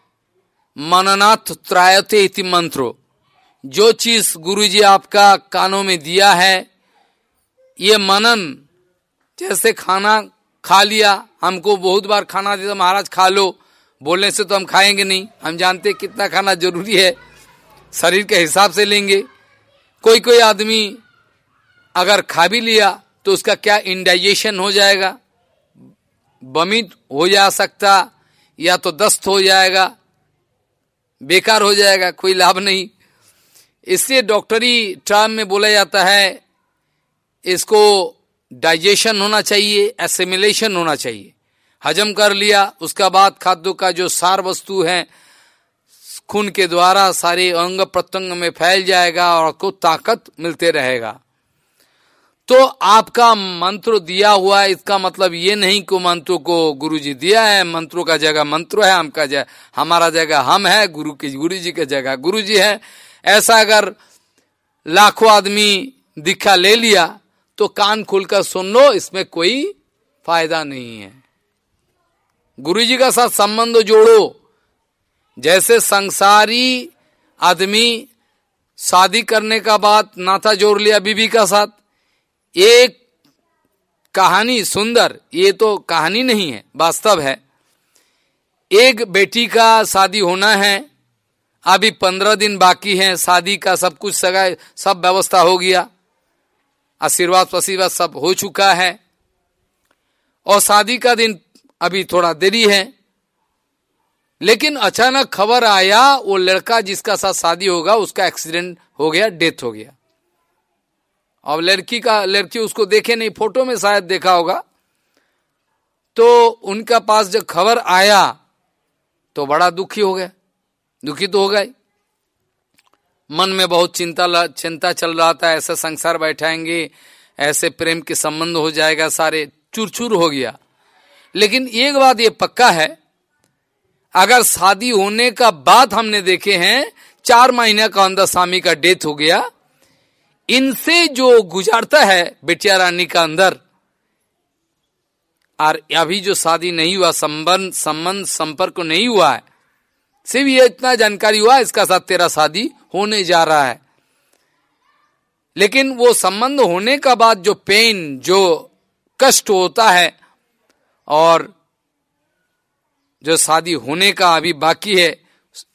मननाथ त्रायते इति मंत्रो। जो चीज़ गुरु जी आपका कानों में दिया है, ये मनन, जैसे खाना खा लिया, हमको बहुत बार खाना दिया महाराज खा लो। बोलने से तो हम खाएँगे नहीं, हम जानते कितना खाना ज़रूरी है, शरीर के हिसाब से लेंगे। कोई कोई आदमी अगर खा भी लिया तो उसका क्या इंडाइजेशन हो जाएगा? बमित हो जा सकता, या तो दस्त हो जाएगा बेकार हो जाएगा, कोई लाभ नहीं। इससे डॉक्टरी टर्म में बोला जाता है, इसको डाइजेशन होना चाहिए, एसिमिलेशन होना चाहिए। हजम कर लिया, उसका बाद खाद्यों का जो सार वस्तु है, खून के द्वारा सारे अंग प्रत्यंग में फैल जाएगा और को ताकत मिलते रहेगा। तो आपका मंत्र दिया हुआ है, इसका मतलब ये नहीं को मंत्रों को गुरु जी दिया है, मंत्रों का जगह मंत्र है हमका जगह, हमारा जगह हम है, गुरु की गुरु जी का जगह गुरु जी है। ऐसा अगर लाखों आदमी दीक्षा ले लिया तो कान खुलकर सुन लो, इसमें कोई फ़ायदा नहीं है। गुरु जी का साथ संबंध जोड़ो। जैसे संसारी आदमी शादी करने का बाद नाता जोड़ लिया बीबी का साथ एक कहानी सुंदर, ये तो कहानी नहीं है, वास्तव है। एक बेटी का शादी होना है, अभी पंद्रह दिन बाकी है, शादी का सब कुछ सगा, सब व्यवस्था हो गया, आशीर्वाद प्रशीर्वाद सब हो चुका है, और शादी का दिन अभी थोड़ा देरी है। लेकिन अचानक खबर आया, वो लड़का जिसका साथ शादी होगा, उसका एक्सीडेंट हो गया, डेथ हो गया। अब लड़की का, लड़की उसको देखे नहीं, फ़ोटो में शायद देखा होगा। तो उनका पास जब खबर आया तो बड़ा दुखी हो गया। दुखी तो हो गए मन में बहुत चिंता चिंता चल रहा था, ऐसे संसार बैठाएँगे, ऐसे प्रेम के संबंध हो जाएगा, सारे चुरचुर हो गया। लेकिन एक बात ये पक्का है, अगर शादी होने का बाद हमने देखे हैं, चार महीने का अंदर स्वामी का डेथ हो गया इनसे जो गुजारता है बेटिया रानी का अंदर, और अभी जो शादी नहीं हुआ, संबंध संबंध, संपर्क नहीं हुआ है, सिर्फ़ ये इतना जानकारी हुआ, इसका साथ तेरा शादी होने जा रहा है। लेकिन वो संबंध होने का बाद जो पेन जो कष्ट होता है, और जो शादी होने का अभी बाकी है,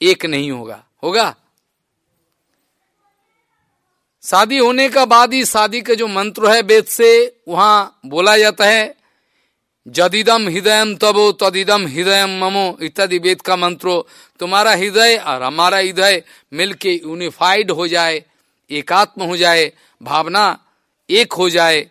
एक नहीं होगा। होगा? शादी होने का बाद ही शादी का जो मंत्र है वेद से, वहाँ बोला जाता है, जदिदम हृदय तबो तदिदम हृदय ममो, इत्यादि वेद का मंत्रो तुम्हारा हृदय और हमारा हृदय मिलके यूनिफाइड हो जाए, एकात्म हो जाए, भावना एक हो जाए।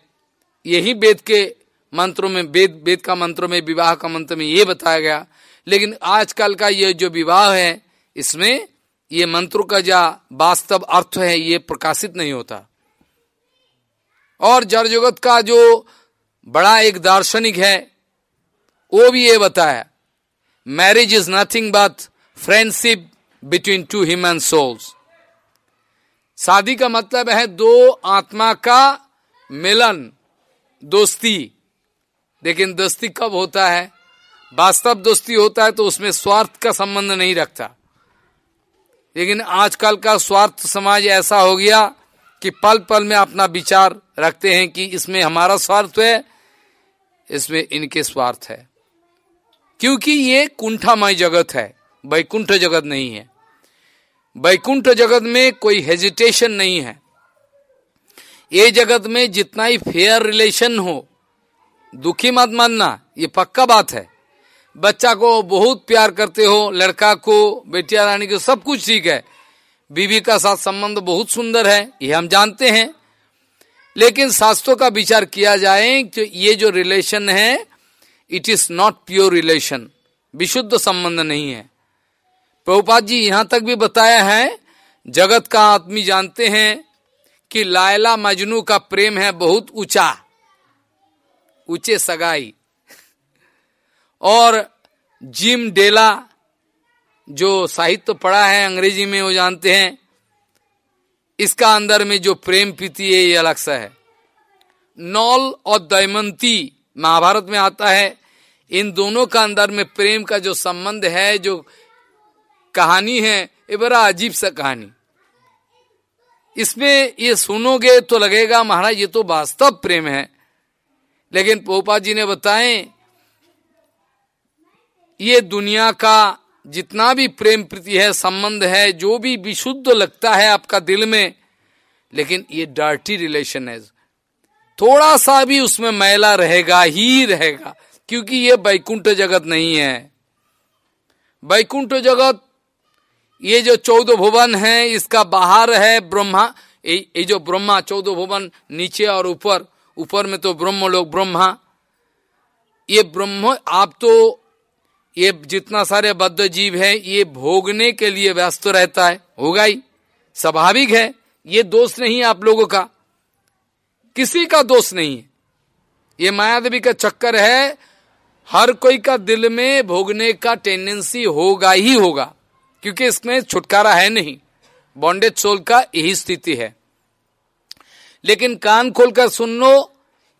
यही वेद के मंत्रों में, वेद वेद का मंत्रों में, विवाह का मंत्र में ये बताया गया। लेकिन आजकल का ये जो विवाह है, इसमें ये मंत्रों का जो वास्तव अर्थ है, ये प्रकाशित नहीं होता। और जड़ जगत का जो बड़ा एक दार्शनिक है, वो भी ये बताया marriage is nothing but friendship between two human souls शादी का मतलब है दो आत्मा का मिलन, दोस्ती। लेकिन दोस्ती कब होता है? वास्तव दोस्ती होता है तो उसमें स्वार्थ का संबंध नहीं रखता। लेकिन आजकल का स्वार्थ समाज ऐसा हो गया कि पल पल में अपना विचार रखते हैं कि इसमें हमारा स्वार्थ है, इसमें इनके स्वार्थ है। क्योंकि ये कुंठामय जगत है, वैकुंठ जगत नहीं है। वैकुंठ जगत में कोई हेजिटेशन नहीं है। ये जगत में जितना ही फेयर रिलेशन हो, दुखी मत मानना, ये पक्का बात है। बच्चा को बहुत प्यार करते हो, लड़का को, बेटिया रानी को सब कुछ ठीक है। बीवी का साथ संबंध बहुत सुंदर है, ये हम जानते हैं। लेकिन शास्त्रों का विचार किया जाए कि ये जो रिलेशन है it is not pure relation विशुद्ध संबंध नहीं है। प्रभुपाद जी यहाँ तक भी बताया है, जगत का आदमी जानते हैं कि लायला मजनू का प्रेम है बहुत ऊँचा, ऊँचे सगाई। और जिम डेला, जो साहित्य तो पढ़ा है, अंग्रेज़ी में वो जानते हैं, इसका अंदर में जो प्रेम प्रीति है, ये अलग सा है। नौल और दैमंती महाभारत में आता है। इन दोनों का अंदर में प्रेम का जो संबंध है, जो कहानी है, ये बड़ा अजीब सा कहानी। इसमें ये सुनोगे तो लगेगा, महाराज, ये तो वास्तव प्रेम है। लेकिन पोपा जी ने बताए ये दुनिया का जितना भी प्रेम प्रीति है, संबंध है, जो भी विशुद्ध लगता है आपका दिल में, लेकिन ये डर्टी रिलेशन है। थोड़ा सा भी उसमें मैला रहेगा, ही रहेगा, क्योंकि ये बैकुंठ जगत नहीं है। बैकुंठ जगत, ये जो चौदह भुवन है, इसका बाहर है ब्रह्मा ये जो ब्रह्मा, चौदह भुवन नीचे और ऊपर ऊपर में तो ब्रह्म लोग ब्रह्मा। ये ब्रह्म, आप तो ये जितना सारे बद्ध जीव है, ये भोगने के लिए व्यस्त रहता है। होगा ही। स्वाभाविक है। ये दोष नहीं आप लोगों का। किसी का दोष नहीं है। ये मायादेवी का चक्कर है। हर कोई का दिल में भोगने का टेंडेंसी होगा ही होगा। क्योंकि इसमें छुटकारा है नहीं। बॉन्डेज सोल का यही स्थिति है। लेकिन कान खोलकर सुन लो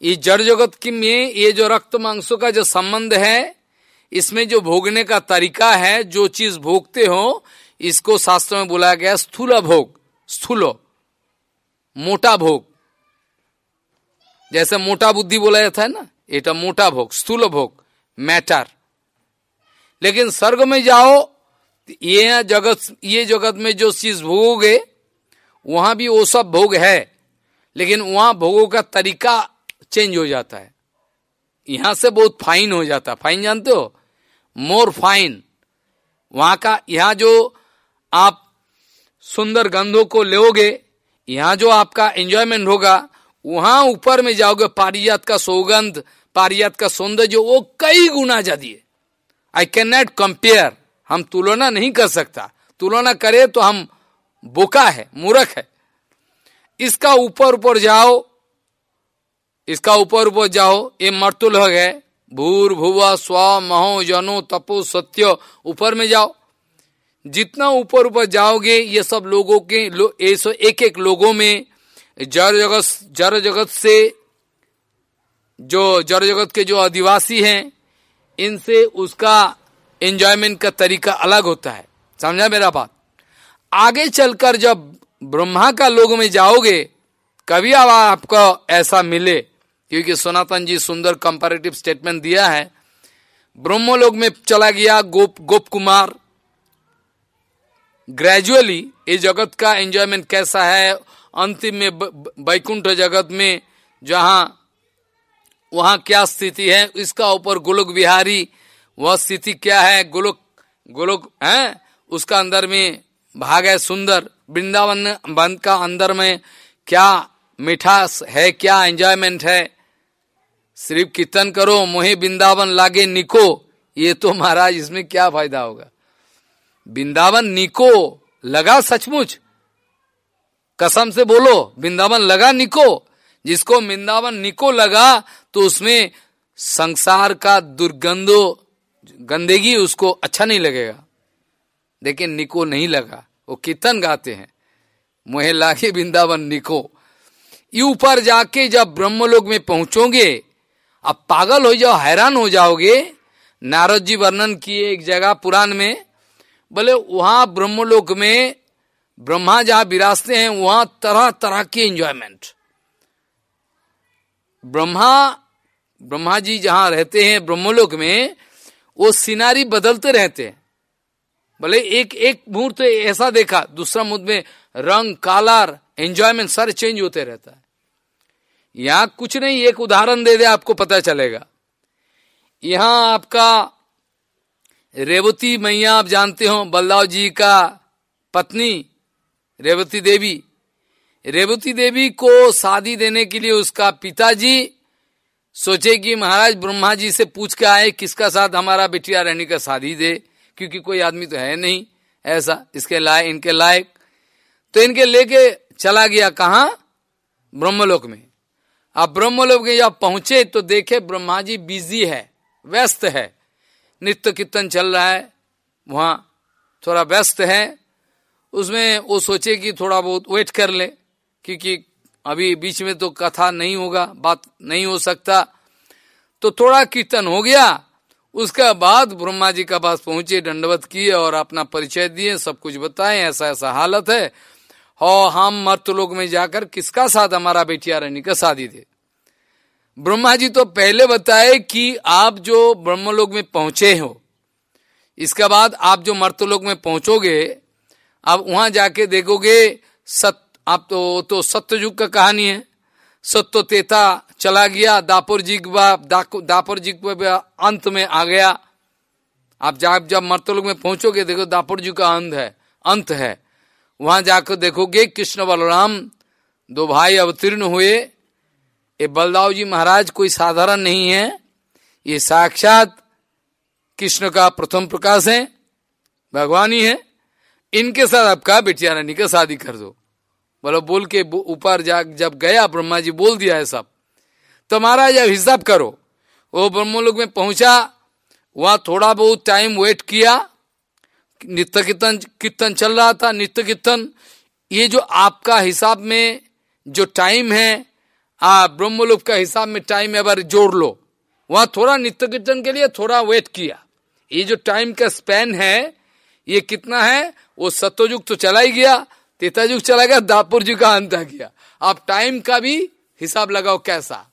ये जड़ जगत की में ये जो रक्त मांसों का जो संबंध है इसमें जो भोगने का तरीका है, जो चीज़ भोगते हो, इसको शास्त्र में बोला गया स्थूल भोग, स्थूलो, मोटा भोग। जैसे मोटा बुद्धि बोला जाता है ना ये मोटा भोग, स्थूल भोग, मैटर। लेकिन स्वर्ग में जाओ, ये जगत ये जगत में जो चीज़ भोगोगे, वहाँ भी वो सब भोग है। लेकिन वहाँ भोगों का तरीका चेंज हो जाता है। यहाँ से बहुत फाइन हो जाता है। फाइन जानते हो? More fine. वहाँ का, यहाँ जो आप सुंदर गंधों को लोगे यहाँ जो आपका एंजॉयमेंट होगा, वहाँ ऊपर में जाओगे, पारिजात का सौगंध, पारिजात का सौंदर्य, वो कई गुना ज़्यादा आई कैन नॉट कंपेयर हम तुलना नहीं कर सकता। तुलना करे तो हम बोका है, मूर्ख है। इसका ऊपर ऊपर जाओ, इसका ऊपर ऊपर जाओ, ये मर्तुल हो गए भूर भुवा स्व महो जनो तपो सत्य ऊपर में जाओ। जितना ऊपर ऊपर जाओगे ये सब लोगों के लो, एक एक लोगों में जड़ जगत जड़ जगत से जो जड़ जगत के जो आदिवासी हैं इनसे उसका एंजॉयमेंट का तरीका अलग होता है। समझा मेरा बात? आगे चलकर जब ब्रह्मा का लोग में जाओगे कभी अब आपको ऐसा मिले क्योंकि सनातन जी सुंदर कंपैरेटिव स्टेटमेंट दिया है। ब्रह्मलोक में चला गया गोप गोप कुमार। ग्रेजुअली इस जगत का एंजॉयमेंट कैसा है? अंतिम में बैकुंठ जगत में, जहाँ, वहाँ क्या स्थिति है? इसका ऊपर गोलोक बिहारी वह स्थिति क्या है? गोलोक गोलोक, है? उसका अंदर में भाग है सुंदर। वृंदावन बंद का अंदर में क्या मिठास है? क्या एंजॉयमेंट है? सिर्फ़ कीर्तन करो, मोहे वृंदावन लागे निको, ये तो महाराज इसमें क्या फ़ायदा होगा? वृंदावन निको, लगा सचमुच? कसम से बोलो वृंदावन लगा निको? जिसको वृंदावन निको लगा तो उसमें संसार का दुर्गंधो, गंदगी उसको अच्छा नहीं लगेगा। देखे निको नहीं लगा, वो कीर्तन गाते हैं। मोहे लागे वृंदावन निको। ये ऊपर जाके जब ब्रह्मलोक में पहुंचोगे अब पागल हो जाओ, हैरान हो जाओगे। नारद जी वर्णन किए एक जगह पुराण में, बोले, वहाँ ब्रह्मलोक में ब्रह्मा जहाँ विराजते हैं, वहाँ तरह तरह के एंजॉयमेंट ब्रह्मा ब्रह्मा जी जहाँ रहते हैं ब्रह्मलोक में, वो सिनारी बदलते रहते हैं। बोले, एक एक मुहूर्त ऐसा देखा, दूसरा मुहूर्त में रंग, कालार एंजॉयमेंट सारे चेंज होते रहता है। यहाँ कुछ नहीं, एक उदाहरण दे दे, आपको पता चलेगा। यहाँ आपका रेवती मैया, आप जानते हो, बल्लाव जी का पत्नी, रेवती देवी। रेवती देवी को शादी देने के लिए उसका पिताजी सोचे कि महाराज ब्रह्मा जी से पूछ के आए, किसका साथ हमारा बेटिया रहने का शादी दे, क्योंकि कोई आदमी तो है नहीं, ऐसा, इसके लायक, इनके लायक। तो इनके लेके चला गया कहा? ब्रह्मलोक में। अब ब्रह्मलोक में जब पहुँचे तो देखे ब्रह्मा जी बिज़ी है, व्यस्त है। नित्य कीर्तन चल रहा है, वहाँ थोड़ा व्यस्त है। उसमें वो सोचे कि थोड़ा बहुत वेट कर ले, क्योंकि अभी बीच में तो कथा नहीं होगा, बात नहीं हो सकता। तो थोड़ा कीर्तन हो गया। उसके बाद ब्रह्मा जी का पास पहुँचे, दंडवत किए और अपना परिचय दिए, सब कुछ बताए ऐसा ऐसा हालत है। और हम मर्त लोग में जाकर किसका साथ हमारा बेटिया रानी का शादी दे? ब्रह्मा जी तो पहले बताए कि आप जो ब्रह्मलोक में पहुँचे हो, इसके बाद आप जो मर्तलोक में पहुंचोगे, आप वहाँ जाके देखोगे सत, आप तो तो सत्ययुग का कहानी है। सत्य तेता चला गया, दापुर जी दापुर जी अंत में आ गया। आप जब जब मर्तलोक में पहुंचोगे, देखो दापुर जी का अंत है अंत है। वहाँ जाकर देखोगे कृष्ण बलराम दो भाई अवतीर्ण हुए। ये बलदाव जी महाराज कोई साधारण नहीं है। ये साक्षात कृष्ण का प्रथम प्रकाश है, भगवान ही है। इनके साथ आपका बेटिया रानी का शादी कर दो। बोलो, बोल के ऊपर जा जब गया, ब्रह्मा जी बोल दिया है सब। तो महाराज अब हिसाब करो। वो ब्रह्मलोक में पहुँचा, वहाँ थोड़ा बहुत टाइम वेट किया। नित्य कीर्तन कीर्तन चल रहा था नित्य कीर्तन ये जो आपका हिसाब में जो टाइम है आ ब्रह्मलोक का हिसाब में टाइम अगर जोड़ लो। वहाँ थोड़ा नित्य कीर्तन के लिए थोड़ा वेट किया। ये जो टाइम का स्पैन है, ये कितना है, वो सत्योजुग तो चला ही गया तेताजुग चला गया, दापुर जी का अंत आ गया। आप टाइम का भी हिसाब लगाओ कैसा।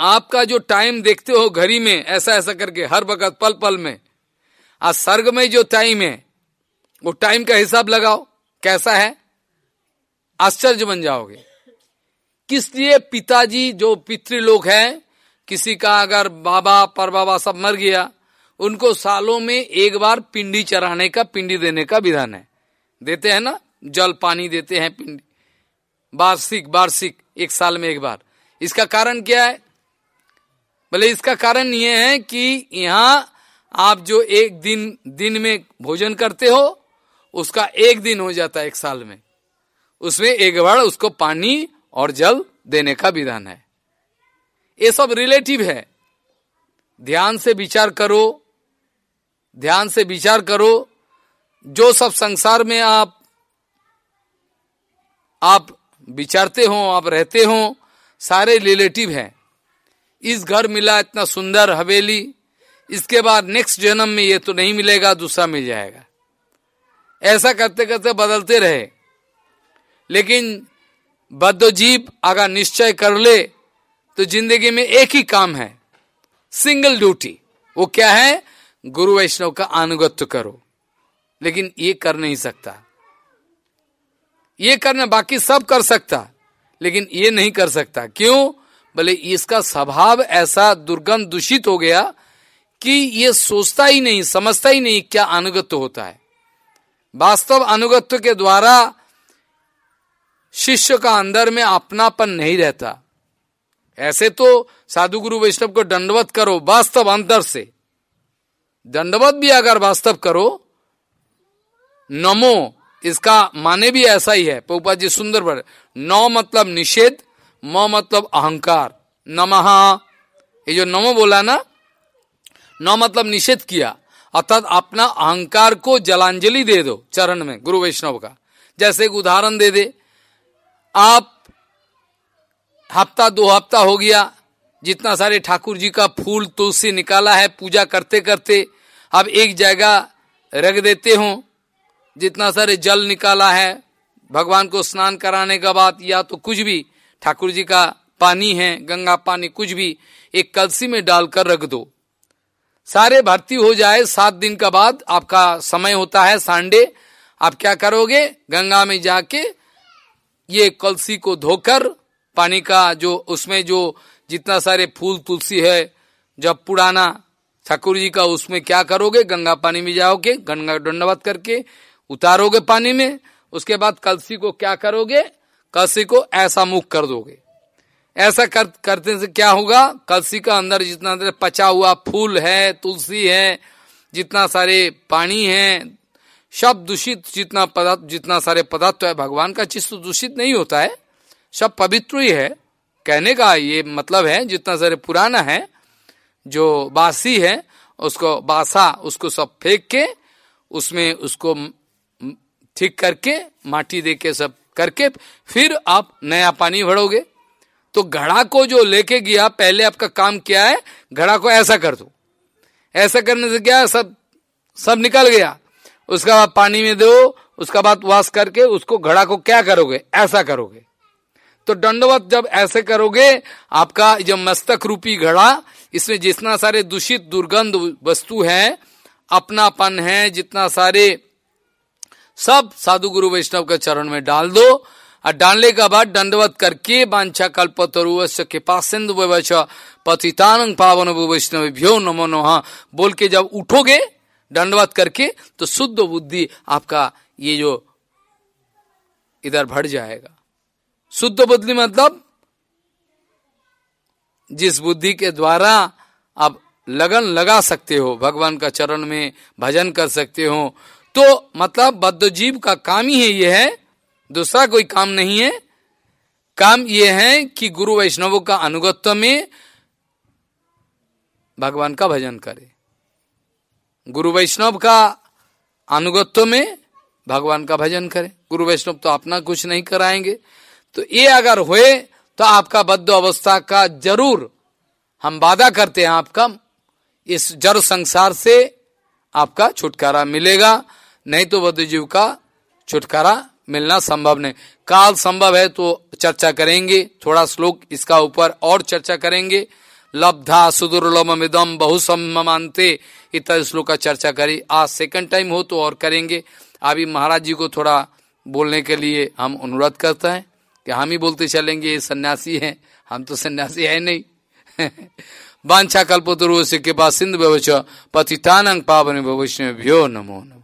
आपका जो टाइम देखते हो घड़ी में ऐसा ऐसा करके, हर वक्त पल पल में आज सर्ग में जो टाइम है, वो टाइम का हिसाब लगाओ, कैसा है? आश्चर्य बन जाओगे। किस लिए पिताजी, जो पितृलोक है, किसी का अगर बाबा पर बाबा सब मर गया, उनको सालों में एक बार पिंडी चढ़ाने का, पिंडी देने का विधान है। देते हैं ना? जल, पानी देते हैं पिंडी। वार्षिक वार्षिक, एक साल में एक बार। इसका कारण क्या है? बोले इसका कारण ये है कि यहाँ आप जो एक दिन दिन में भोजन करते हो, उसका एक दिन हो जाता है एक साल में। उसमें एक बार उसको पानी और जल देने का विधान है। ये सब रिलेटिव है। ध्यान से विचार करो, ध्यान से विचार करो, जो सब संसार में आप आप विचारते हो, आप रहते हो, सारे रिलेटिव हैं। इस घर मिला इतना सुंदर हवेली इसके बाद नेक्स्ट जन्म में ये तो नहीं मिलेगा, दूसरा मिल जाएगा। ऐसा करते करते बदलते रहे। लेकिन बद्धजीव अगर निश्चय कर ले तो ज़िंदगी में एक ही काम है सिंगल ड्यूटी वो क्या है? गुरु वैष्णव का अनुगत्य करो। लेकिन ये कर नहीं सकता। ये करना बाकी सब कर सकता, लेकिन ये नहीं कर सकता। क्यों? बोले इसका स्वभाव ऐसा दुर्गंध दूषित हो गया कि ये सोचता ही नहीं, समझता ही नहीं क्या अनुगत्य होता है। वास्तव अनुगत्य के द्वारा शिष्य का अंदर में अपनापन नहीं रहता। ऐसे तो साधु गुरु वैष्णव को दंडवत करो, वास्तव अंतर से। दंडवत भी अगर वास्तव करो, नमो, इसका माने भी ऐसा ही है पोपा जी सुंदर बड़े नौ मतलब निषेध, म मतलब अहंकार नमहा ये जो नमो बोला ना न मतलब निषेध किया। अर्थात अपना अहंकार को जलांजलि दे दो चरण में, गुरु वैष्णव का। जैसे एक उदाहरण दे दे। आप हफ़्ता, दो हफ़्ता हो गया, जितना सारे ठाकुर जी का फूल तुलसी निकाला है, पूजा करते करते, अब एक जगह रख देते हो, जितना सारे जल निकाला है, भगवान को स्नान कराने के बाद या तो कुछ भी, ठाकुर जी का पानी है, गंगा पानी कुछ भी, एक कलसी में डालकर रख दो। सारे भर्ती हो जाए सात दिन का बाद, आपका समय होता है संडे। आप क्या करोगे? गंगा में जाके ये कलसी को धोकर, पानी का जो, उसमें जो जितना सारे फूल तुलसी है, जब पुराना ठाकुर जी का, उसमें क्या करोगे? गंगा पानी में जाओगे, गंगा दंडवत करके उतारोगे पानी में। उसके बाद कलसी को क्या करोगे? कलसी को ऐसा मुख कर दोगे। ऐसा कर, करते से क्या होगा? कलसी का अंदर जितना पचा हुआ फूल है तुलसी है जितना सारे पानी है सब दूषित जितना पदार्थ जितना सारे पदार्थ है भगवान का चीज़ तो दूषित नहीं होता है। सब पवित्र ही है। कहने का ये मतलब है जितना सारे पुराना है जो बासी है उसको बासा उसको सब फेंक के उसमें उसको ठीक करके माटी दे के सब करके फिर आप नया पानी भरोगे। तो घड़ा को जो लेके गया, पहले आपका काम क्या है? घड़ा को ऐसा कर दो। ऐसा करने से क्या, सब सब निकल गया। उसका बाद पानी में दो, उसका बाद वाश करके उसको घड़ा को क्या करोगे? ऐसा करोगे। तो दंडवत जब ऐसे करोगे, आपका जब मस्तक रूपी घड़ा, इसमें जितना सारे दूषित दुर्गंध वस्तु है, अपनापन है, जितना सारे सब साधु गुरु वैष्णव के चरण में डाल दो और डालने का बाद दंडवत करके बांछा कल्प तरुवश्य के पास सिंधु पतितानंग पावन वैष्णव भ्यो नमो नोहा बोल के जब उठोगे दंडवत करके तो शुद्ध बुद्धि आपका ये जो इधर भर जाएगा। शुद्ध बुद्धि मतलब जिस बुद्धि के द्वारा आप लगन लगा सकते हो, भगवान का चरण में भजन कर सकते हो तो मतलब बद्ध जीव का काम ही है, ये है दूसरा कोई काम नहीं है। काम ये है कि गुरु वैष्णवों का अनुगत्व में भगवान का भजन करे। गुरु वैष्णव का अनुगत्व में भगवान का भजन करे। गुरु वैष्णव तो अपना कुछ नहीं कराएँगे। तो ये अगर हुए तो आपका बद्ध अवस्था का ज़रूर हम वादा करते हैं आपका। इस जड़ संसार से आपका छुटकारा मिलेगा, नहीं तो बद्ध जीव का छुटकारा मिलना संभव नहीं। काल संभव है तो चर्चा करेंगे, थोड़ा श्लोक इसका ऊपर और चर्चा करेंगे। लब्धा सुदुर्लभमिदम बहुसमानते इतना श्लोक का चर्चा करी। आज सेकंड टाइम हो तो और करेंगे। अभी महाराज जी को थोड़ा बोलने के लिए हम अनुरोध करते हैं कि हम ही बोलते चलेंगे, ये सन्यासी हैं, हम तो सन्यासी है नहीं। बांछा कल्पतरु से के बाद सिंध भविष्य पतितानंग पावन भविष्य भ्यो नमो नमो।